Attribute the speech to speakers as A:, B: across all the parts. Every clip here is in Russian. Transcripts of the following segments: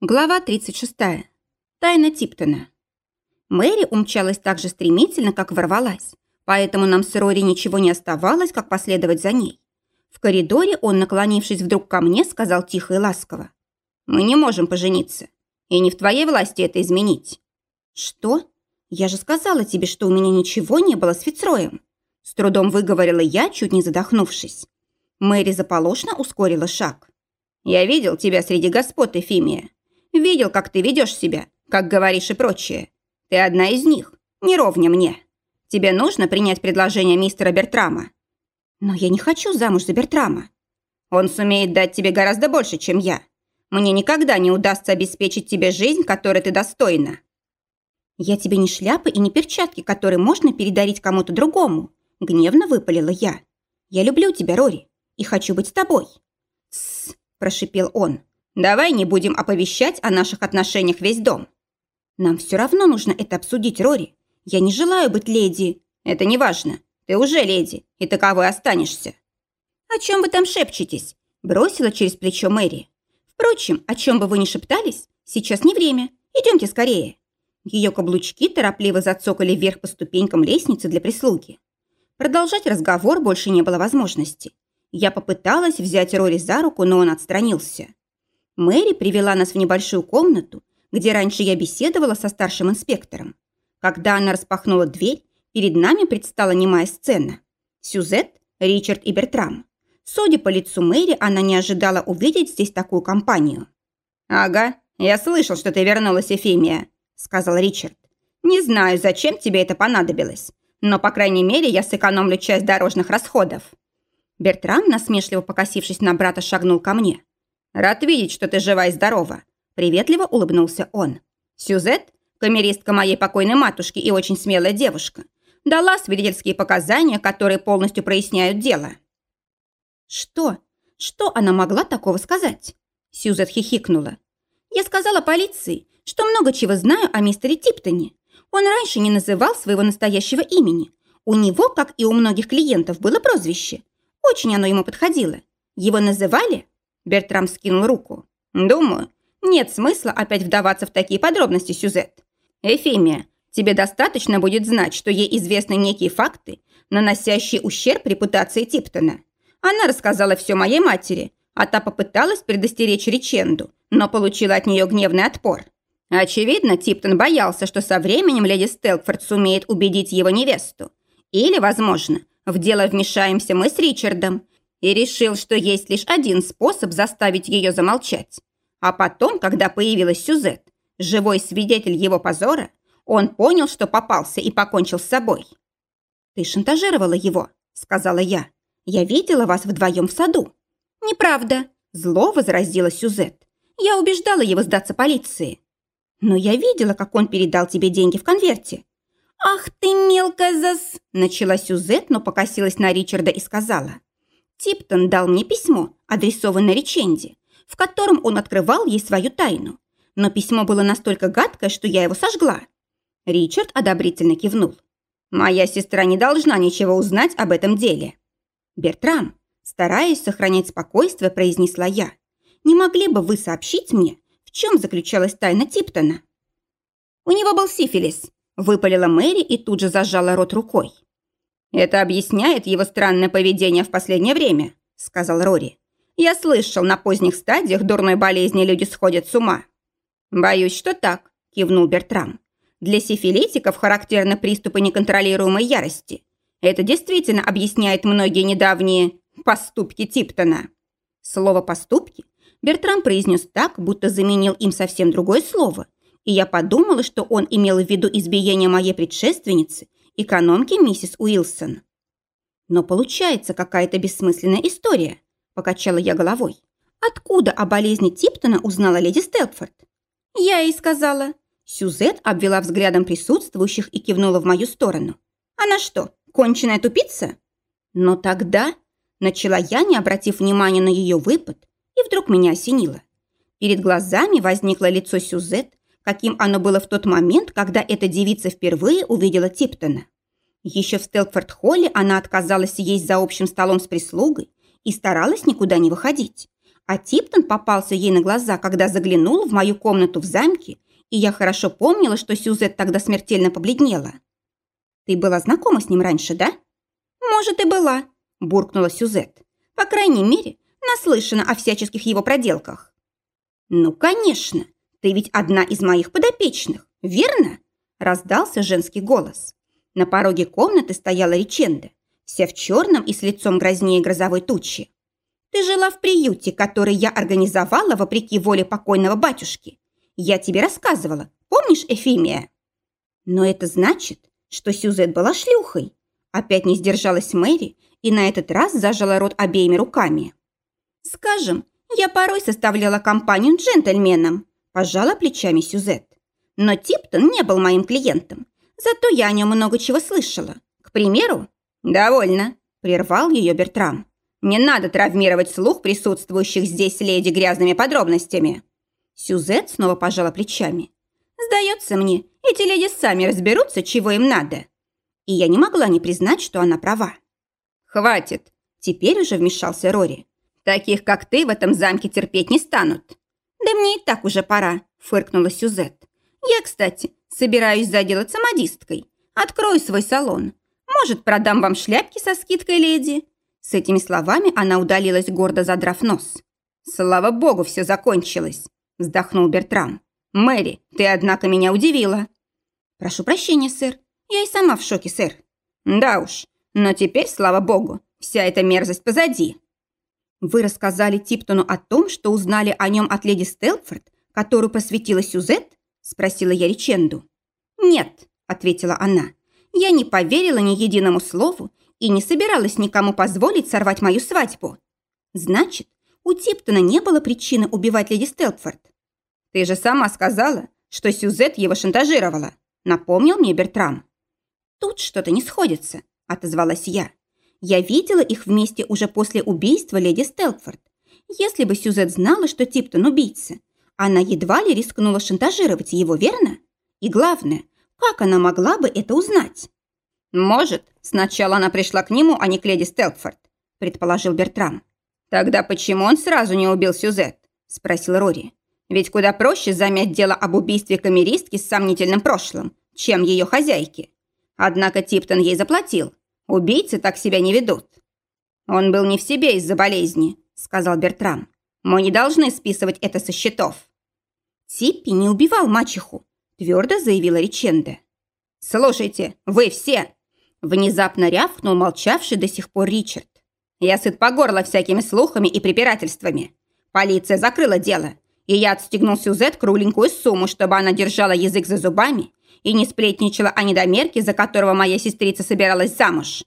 A: Глава 36. Тайна Типтона. Мэри умчалась так же стремительно, как ворвалась, поэтому нам с Рори ничего не оставалось, как последовать за ней. В коридоре он, наклонившись вдруг ко мне, сказал тихо и ласково. «Мы не можем пожениться, и не в твоей власти это изменить». «Что? Я же сказала тебе, что у меня ничего не было с Фицроем». С трудом выговорила я, чуть не задохнувшись. Мэри заполошно ускорила шаг. «Я видел тебя среди господ, Эфимия. Видел, как ты ведешь себя, как говоришь и прочее. Ты одна из них, не мне. Тебе нужно принять предложение мистера Бертрама. Но я не хочу замуж за Бертрама. Он сумеет дать тебе гораздо больше, чем я. Мне никогда не удастся обеспечить тебе жизнь, которой ты достойна. Я тебе не шляпы и не перчатки, которые можно передарить кому-то другому. Гневно выпалила я. Я люблю тебя, Рори, и хочу быть с тобой. Тссс, прошипел он. Давай не будем оповещать о наших отношениях весь дом. Нам все равно нужно это обсудить, Рори. Я не желаю быть леди. Это не важно. Ты уже леди, и таковой останешься. О чем вы там шепчетесь? Бросила через плечо Мэри. Впрочем, о чем бы вы ни шептались, сейчас не время. Идемте скорее. Ее каблучки торопливо зацокали вверх по ступенькам лестницы для прислуги. Продолжать разговор больше не было возможности. Я попыталась взять Рори за руку, но он отстранился. Мэри привела нас в небольшую комнату, где раньше я беседовала со старшим инспектором. Когда она распахнула дверь, перед нами предстала немая сцена. Сюзет, Ричард и Бертрам. Судя по лицу Мэри, она не ожидала увидеть здесь такую компанию. «Ага, я слышал, что ты вернулась, Эфимия», — сказал Ричард. «Не знаю, зачем тебе это понадобилось, но, по крайней мере, я сэкономлю часть дорожных расходов». Бертрам, насмешливо покосившись на брата, шагнул ко мне. «Рад видеть, что ты жива и здорова», – приветливо улыбнулся он. «Сюзет, камеристка моей покойной матушки и очень смелая девушка, дала свидетельские показания, которые полностью проясняют дело». «Что? Что она могла такого сказать?» Сюзет хихикнула. «Я сказала полиции, что много чего знаю о мистере Типтоне. Он раньше не называл своего настоящего имени. У него, как и у многих клиентов, было прозвище. Очень оно ему подходило. Его называли Бертрам скинул руку. «Думаю, нет смысла опять вдаваться в такие подробности, Сюзет. Эфемия, тебе достаточно будет знать, что ей известны некие факты, наносящие ущерб репутации Типтона. Она рассказала все моей матери, а та попыталась предостеречь Риченду, но получила от нее гневный отпор. Очевидно, Типтон боялся, что со временем леди Стелкфорд сумеет убедить его невесту. Или, возможно, в дело вмешаемся мы с Ричардом, и решил, что есть лишь один способ заставить ее замолчать. А потом, когда появилась Сюзет, живой свидетель его позора, он понял, что попался и покончил с собой. «Ты шантажировала его», — сказала я. «Я видела вас вдвоем в саду». «Неправда», — зло возразила Сюзет. «Я убеждала его сдаться полиции». «Но я видела, как он передал тебе деньги в конверте». «Ах ты мелкая зас...» — начала Сюзет, но покосилась на Ричарда и сказала. Типтон дал мне письмо, адресованное Риченди, в котором он открывал ей свою тайну. Но письмо было настолько гадкое, что я его сожгла. Ричард одобрительно кивнул. «Моя сестра не должна ничего узнать об этом деле». «Бертрам», стараясь сохранять спокойствие, произнесла я. «Не могли бы вы сообщить мне, в чем заключалась тайна Типтона?» «У него был сифилис», – выпалила Мэри и тут же зажала рот рукой. «Это объясняет его странное поведение в последнее время», – сказал Рори. «Я слышал, на поздних стадиях дурной болезни люди сходят с ума». «Боюсь, что так», – кивнул Бертрам. «Для сифилитиков характерны приступы неконтролируемой ярости. Это действительно объясняет многие недавние поступки Типтона». Слово «поступки» Бертрам произнес так, будто заменил им совсем другое слово, и я подумала, что он имел в виду избиение моей предшественницы экономки миссис Уилсон. Но получается какая-то бессмысленная история, покачала я головой. Откуда о болезни Типтона узнала леди Стелфорд? Я ей сказала. Сюзет обвела взглядом присутствующих и кивнула в мою сторону. Она что, конченая тупица? Но тогда начала я, не обратив внимания на ее выпад, и вдруг меня осенило. Перед глазами возникло лицо Сюзет, каким оно было в тот момент, когда эта девица впервые увидела Типтона. Еще в Стелкфорд-холле она отказалась есть за общим столом с прислугой и старалась никуда не выходить. А Типтон попался ей на глаза, когда заглянул в мою комнату в замке, и я хорошо помнила, что Сюзет тогда смертельно побледнела. Ты была знакома с ним раньше, да? Может, и была, буркнула Сюзет. По крайней мере, наслышана о всяческих его проделках. Ну, конечно, ты ведь одна из моих подопечных, верно? Раздался женский голос. На пороге комнаты стояла Риченда, вся в черном и с лицом грознее грозовой тучи. Ты жила в приюте, который я организовала вопреки воле покойного батюшки. Я тебе рассказывала, помнишь, Эфимия? Но это значит, что Сюзет была шлюхой. Опять не сдержалась Мэри и на этот раз зажала рот обеими руками. Скажем, я порой составляла компанию джентльменам, пожала плечами Сюзет. Но Типтон не был моим клиентом, зато я о нем много чего слышала. К примеру, «Довольно», – прервал ее Бертрам. «Не надо травмировать слух присутствующих здесь леди грязными подробностями». Сюзет снова пожала плечами. «Сдается мне, эти леди сами разберутся, чего им надо». И я не могла не признать, что она права. «Хватит!» – теперь уже вмешался Рори. «Таких, как ты, в этом замке терпеть не станут». «Да мне и так уже пора», – фыркнула Сюзет. «Я, кстати, собираюсь заделаться модисткой. Открою свой салон. Может, продам вам шляпки со скидкой, леди?» С этими словами она удалилась, гордо задрав нос. «Слава богу, все закончилось», – вздохнул Бертрам. «Мэри, ты, однако, меня удивила». «Прошу прощения, сэр. Я и сама в шоке, сэр». «Да уж, но теперь, слава богу, вся эта мерзость позади». «Вы рассказали Типтону о том, что узнали о нем от леди Стелфорд, которую посвятила Сюзет?» – спросила я Риченду. «Нет», – ответила она. «Я не поверила ни единому слову и не собиралась никому позволить сорвать мою свадьбу. Значит, у Типтона не было причины убивать леди Стелфорд. Ты же сама сказала, что Сюзет его шантажировала, напомнил мне Бертрам. Тут что-то не сходится, отозвалась я. Я видела их вместе уже после убийства леди Стелфорд. Если бы Сюзет знала, что Типтон убийца, она едва ли рискнула шантажировать его, верно? И главное, как она могла бы это узнать? Может, сначала она пришла к нему, а не к леди Стелфорд, предположил Бертрам. Тогда почему он сразу не убил Сюзет? спросил Рори. Ведь куда проще замять дело об убийстве камеристки с сомнительным прошлым, чем ее хозяйки. Однако Типтон ей заплатил. Убийцы так себя не ведут. Он был не в себе из-за болезни, сказал Бертрам. Мы не должны списывать это со счетов. Типпи не убивал мачеху, твердо заявила Риченда. «Слушайте, вы все!» Внезапно рявкнул молчавший до сих пор Ричард. «Я сыт по горло всякими слухами и препирательствами. Полиция закрыла дело, и я отстегнул Сюзет кругленькую сумму, чтобы она держала язык за зубами и не сплетничала о недомерке, за которого моя сестрица собиралась замуж.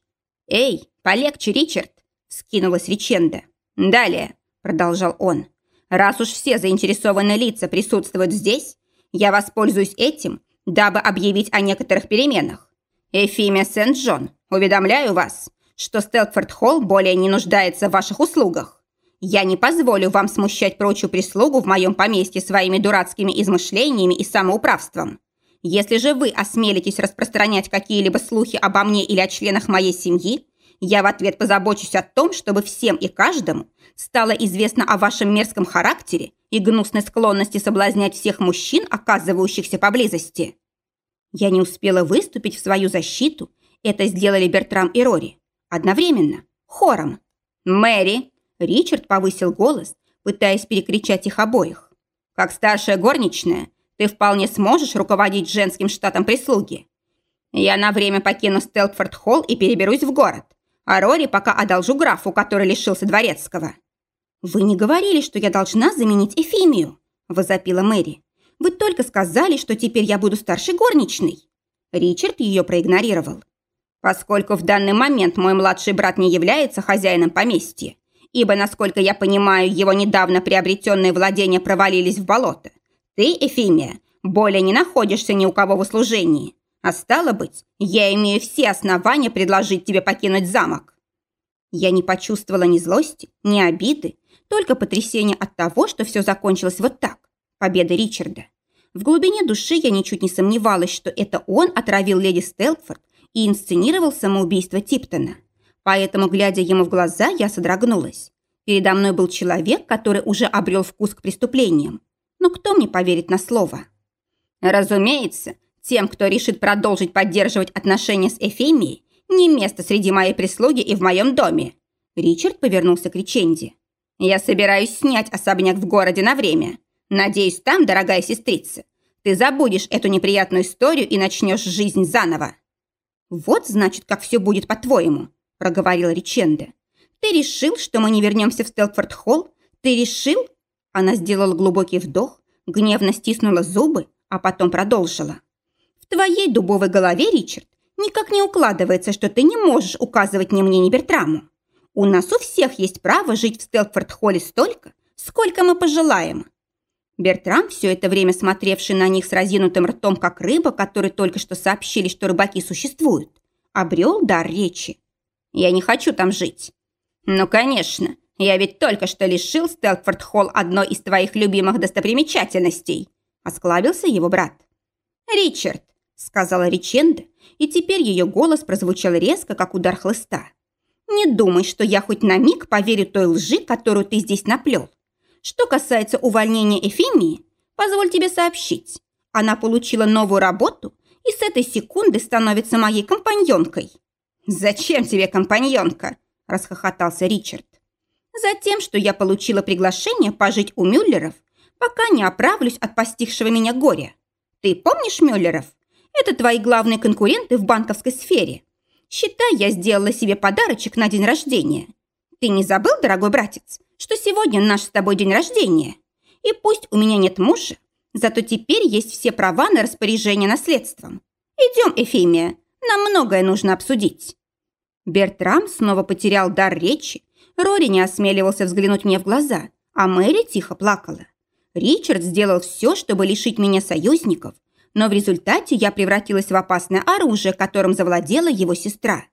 A: «Эй, полегче, Ричард!» – скинулась Риченда. «Далее», – продолжал он, – «раз уж все заинтересованные лица присутствуют здесь, я воспользуюсь этим, дабы объявить о некоторых переменах. Эфимия Сент-Джон, уведомляю вас, что Стелфорд-Холл более не нуждается в ваших услугах. Я не позволю вам смущать прочую прислугу в моем поместье своими дурацкими измышлениями и самоуправством. Если же вы осмелитесь распространять какие-либо слухи обо мне или о членах моей семьи, я в ответ позабочусь о том, чтобы всем и каждому стало известно о вашем мерзком характере и гнусной склонности соблазнять всех мужчин, оказывающихся поблизости. Я не успела выступить в свою защиту. Это сделали Бертрам и Рори. Одновременно. Хором. «Мэри!» Ричард повысил голос, пытаясь перекричать их обоих. «Как старшая горничная, ты вполне сможешь руководить женским штатом прислуги. Я на время покину Стелтфорд-Холл и переберусь в город, а Рори пока одолжу графу, который лишился дворецкого». «Вы не говорили, что я должна заменить Эфимию?» – возопила Мэри. «Вы только сказали, что теперь я буду старшей горничной». Ричард ее проигнорировал. «Поскольку в данный момент мой младший брат не является хозяином поместья, ибо, насколько я понимаю, его недавно приобретенные владения провалились в болото. Ты, Эфимия, более не находишься ни у кого в услужении. А стало быть, я имею все основания предложить тебе покинуть замок». Я не почувствовала ни злости, ни обиды, только потрясение от того, что все закончилось вот так. Победа Ричарда. В глубине души я ничуть не сомневалась, что это он отравил леди Стелфорд и инсценировал самоубийство Типтона. Поэтому, глядя ему в глаза, я содрогнулась. Передо мной был человек, который уже обрел вкус к преступлениям. Но кто мне поверит на слово? Разумеется, тем, кто решит продолжить поддерживать отношения с Эфемией, не место среди моей прислуги и в моем доме. Ричард повернулся к Риченди. Я собираюсь снять особняк в городе на время. Надеюсь, там, дорогая сестрица, ты забудешь эту неприятную историю и начнешь жизнь заново. Вот, значит, как все будет по-твоему, проговорила Риченде. Ты решил, что мы не вернемся в Стелфорд-Холл? Ты решил? Она сделала глубокий вдох, гневно стиснула зубы, а потом продолжила. В твоей дубовой голове, Ричард, никак не укладывается, что ты не можешь указывать ни мне, ни Бертраму. У нас у всех есть право жить в Стелфорд-Холле столько, сколько мы пожелаем. Бертрам, все это время смотревший на них с разинутым ртом, как рыба, которой только что сообщили, что рыбаки существуют, обрел дар речи. «Я не хочу там жить». «Ну, конечно, я ведь только что лишил Стелфорд-Холл одной из твоих любимых достопримечательностей», осклабился его брат. «Ричард», — сказала Риченда, и теперь ее голос прозвучал резко, как удар хлыста. «Не думай, что я хоть на миг поверю той лжи, которую ты здесь наплел. Что касается увольнения Эфимии, позволь тебе сообщить. Она получила новую работу и с этой секунды становится моей компаньонкой». «Зачем тебе компаньонка?» – расхохотался Ричард. «Затем, что я получила приглашение пожить у Мюллеров, пока не оправлюсь от постигшего меня горя. Ты помнишь Мюллеров? Это твои главные конкуренты в банковской сфере. Считай, я сделала себе подарочек на день рождения. Ты не забыл, дорогой братец, что сегодня наш с тобой день рождения. И пусть у меня нет мужа, зато теперь есть все права на распоряжение наследством. Идем, Эфимия, нам многое нужно обсудить». Бертрам снова потерял дар речи, Рори не осмеливался взглянуть мне в глаза, а Мэри тихо плакала. Ричард сделал все, чтобы лишить меня союзников, но в результате я превратилась в опасное оружие, которым завладела его сестра.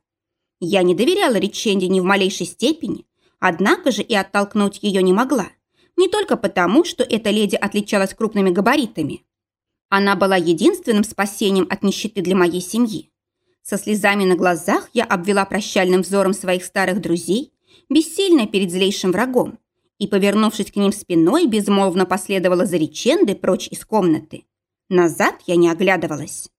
A: Я не доверяла Риченде ни в малейшей степени, Однако же и оттолкнуть ее не могла. Не только потому, что эта леди отличалась крупными габаритами. Она была единственным спасением от нищеты для моей семьи. Со слезами на глазах я обвела прощальным взором своих старых друзей, бессильная перед злейшим врагом, и, повернувшись к ним спиной, безмолвно последовала за реченды прочь из комнаты. Назад я не оглядывалась.